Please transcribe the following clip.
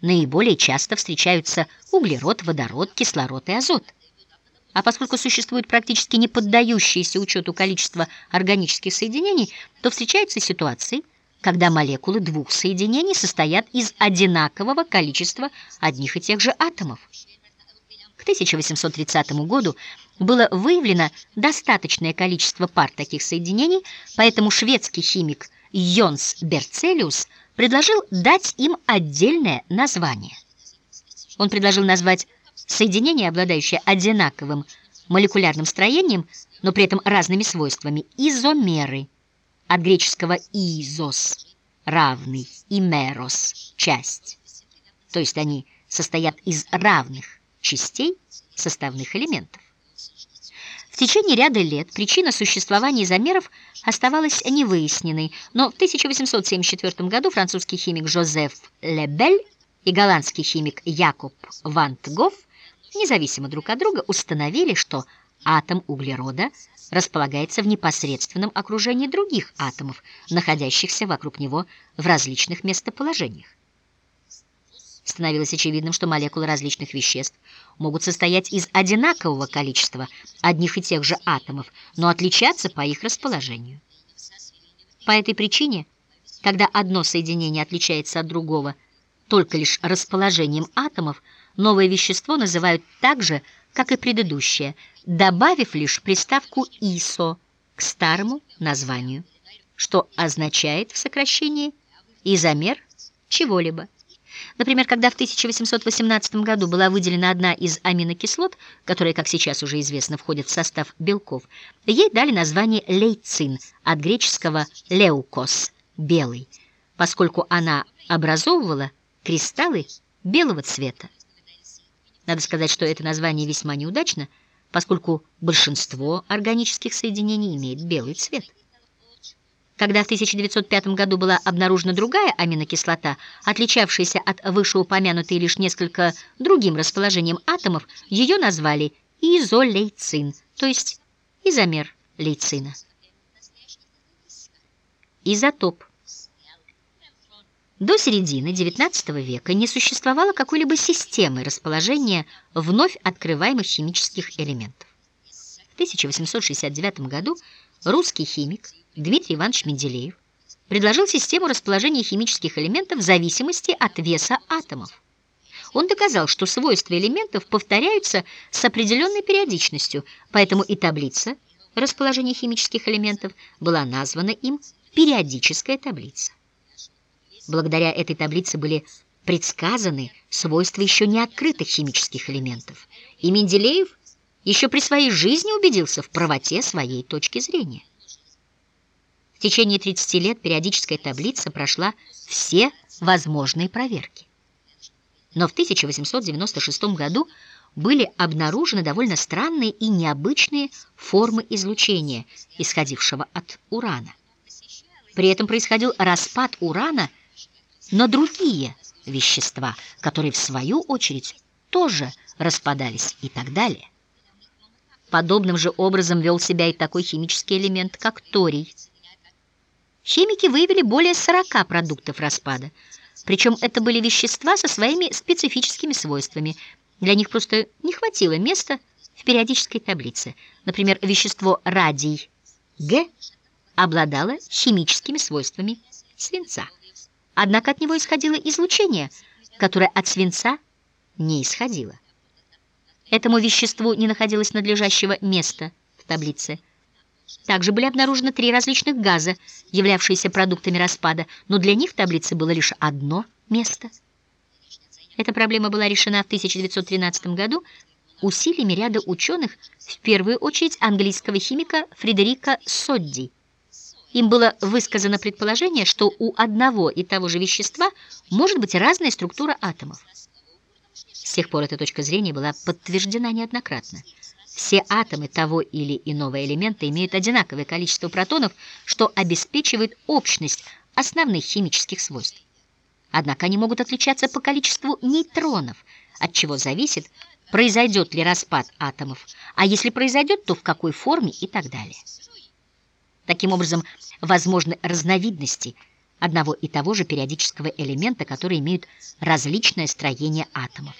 наиболее часто встречаются углерод, водород, кислород и азот. А поскольку существует практически не поддающееся учету количество органических соединений, то встречаются ситуации, когда молекулы двух соединений состоят из одинакового количества одних и тех же атомов. К 1830 году было выявлено достаточное количество пар таких соединений, поэтому шведский химик Йонс Берцелиус предложил дать им отдельное название. Он предложил назвать соединение, обладающее одинаковым молекулярным строением, но при этом разными свойствами, изомеры, от греческого «изос» — равный, и «мерос» — часть. То есть они состоят из равных частей составных элементов. Течение ряда лет причина существования изомеров оставалась невыясненной, но в 1874 году французский химик Жозеф Лебель и голландский химик Якоб Ван Тгоф независимо друг от друга установили, что атом углерода располагается в непосредственном окружении других атомов, находящихся вокруг него в различных местоположениях. Становилось очевидным, что молекулы различных веществ могут состоять из одинакового количества одних и тех же атомов, но отличаться по их расположению. По этой причине, когда одно соединение отличается от другого только лишь расположением атомов, новое вещество называют так же, как и предыдущее, добавив лишь приставку «исо» к старому названию, что означает в сокращении изомер чего-либо. Например, когда в 1818 году была выделена одна из аминокислот, которая, как сейчас уже известно, входит в состав белков, ей дали название лейцин от греческого «леукос» — «белый», поскольку она образовывала кристаллы белого цвета. Надо сказать, что это название весьма неудачно, поскольку большинство органических соединений имеет белый цвет. Когда в 1905 году была обнаружена другая аминокислота, отличавшаяся от вышеупомянутой лишь несколько другим расположением атомов, ее назвали изолейцин, то есть изомер лейцина. Изотоп. До середины XIX века не существовало какой-либо системы расположения вновь открываемых химических элементов. В 1869 году русский химик Дмитрий Иванович Менделеев предложил систему расположения химических элементов в зависимости от веса атомов. Он доказал, что свойства элементов повторяются с определенной периодичностью, поэтому и таблица расположения химических элементов была названа им периодическая таблица. Благодаря этой таблице были предсказаны свойства еще не открытых химических элементов, и Менделеев еще при своей жизни убедился в правоте своей точки зрения. В течение 30 лет периодическая таблица прошла все возможные проверки. Но в 1896 году были обнаружены довольно странные и необычные формы излучения, исходившего от урана. При этом происходил распад урана на другие вещества, которые в свою очередь тоже распадались и так далее. Подобным же образом вел себя и такой химический элемент, как торий – Химики выявили более 40 продуктов распада, причем это были вещества со своими специфическими свойствами. Для них просто не хватило места в периодической таблице. Например, вещество радий Г обладало химическими свойствами свинца. Однако от него исходило излучение, которое от свинца не исходило. Этому веществу не находилось надлежащего места в таблице – также были обнаружены три различных газа, являвшиеся продуктами распада, но для них в таблице было лишь одно место. Эта проблема была решена в 1913 году усилиями ряда ученых, в первую очередь английского химика Фредерика Содди. Им было высказано предположение, что у одного и того же вещества может быть разная структура атомов. С тех пор эта точка зрения была подтверждена неоднократно. Все атомы того или иного элемента имеют одинаковое количество протонов, что обеспечивает общность основных химических свойств. Однако они могут отличаться по количеству нейтронов, от чего зависит, произойдет ли распад атомов, а если произойдет, то в какой форме и так далее. Таким образом, возможны разновидности, одного и того же периодического элемента, которые имеют различное строение атомов.